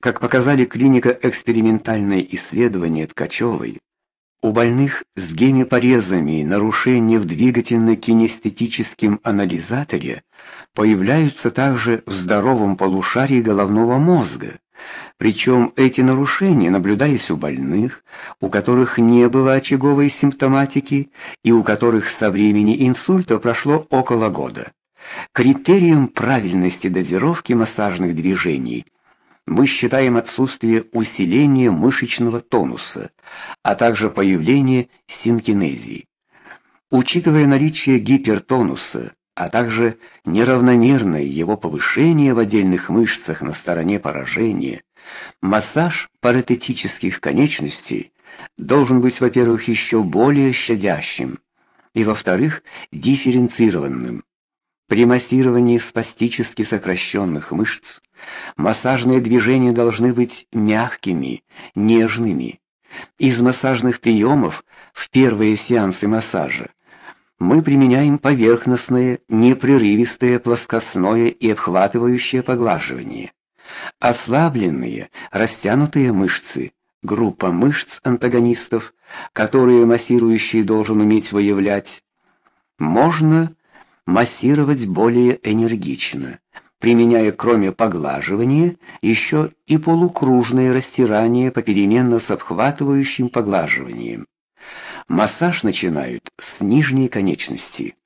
Как показали клинико-экспериментальные исследования Ткачевой, у больных с гемипорезами и нарушения в двигательно-кинестетическом анализаторе появляются также в здоровом полушарии головного мозга. Причем эти нарушения наблюдались у больных, у которых не было очаговой симптоматики и у которых со времени инсульта прошло около года. Критерием правильности дозировки массажных движений – мы считаем отсутствие усиления мышечного тонуса, а также появление синкинезии. Учитывая наличие гипертонуса, а также неравномерное его повышение в отдельных мышцах на стороне поражения, массаж паратетических конечностей должен быть, во-первых, еще более щадящим, и во-вторых, дифференцированным. При массировании спастически сокращенных мышц массажные движения должны быть мягкими, нежными. Из массажных приемов в первые сеансы массажа мы применяем поверхностное, непрерывистое, плоскостное и обхватывающее поглаживание. Ослабленные, растянутые мышцы, группа мышц антагонистов, которые массирующий должен уметь выявлять, можно массировать более энергично, применяя кроме поглаживания еще и полукружное растирание попеременно с обхватывающим поглаживанием. Массаж начинают с нижней конечности,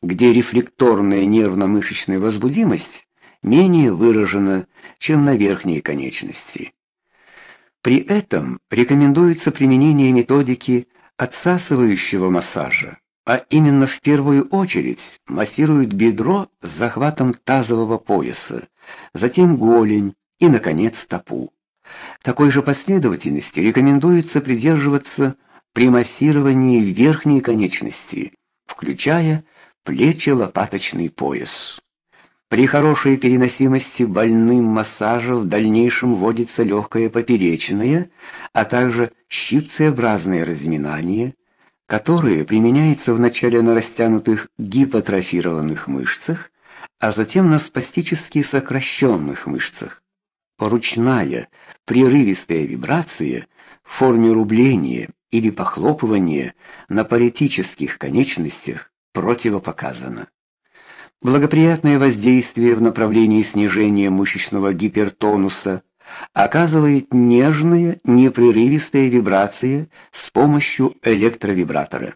где рефлекторная нервно-мышечная возбудимость менее выражена, чем на верхней конечности. При этом рекомендуется применение методики отсасывающего массажа а именно в первую очередь массируют бедро с захватом тазового пояса, затем голень и наконец стопу. Такой же последовательности рекомендуется придерживаться при массировании верхней конечности, включая плечи-лопаточный пояс. При хорошей переносимости больным массажа в дальнейшем вводится легкое поперечное, а также щипцеобразное разминание, которые применяются вначале на растянутых гипотрофированных мышцах, а затем на спастически сокращенных мышцах. Ручная, прерывистая вибрация в форме рубления или похлопывания на паритических конечностях противопоказана. Благоприятное воздействие в направлении снижения мышечного гипертонуса оказывает нежные, непрерывистые вибрации с помощью электровибратора.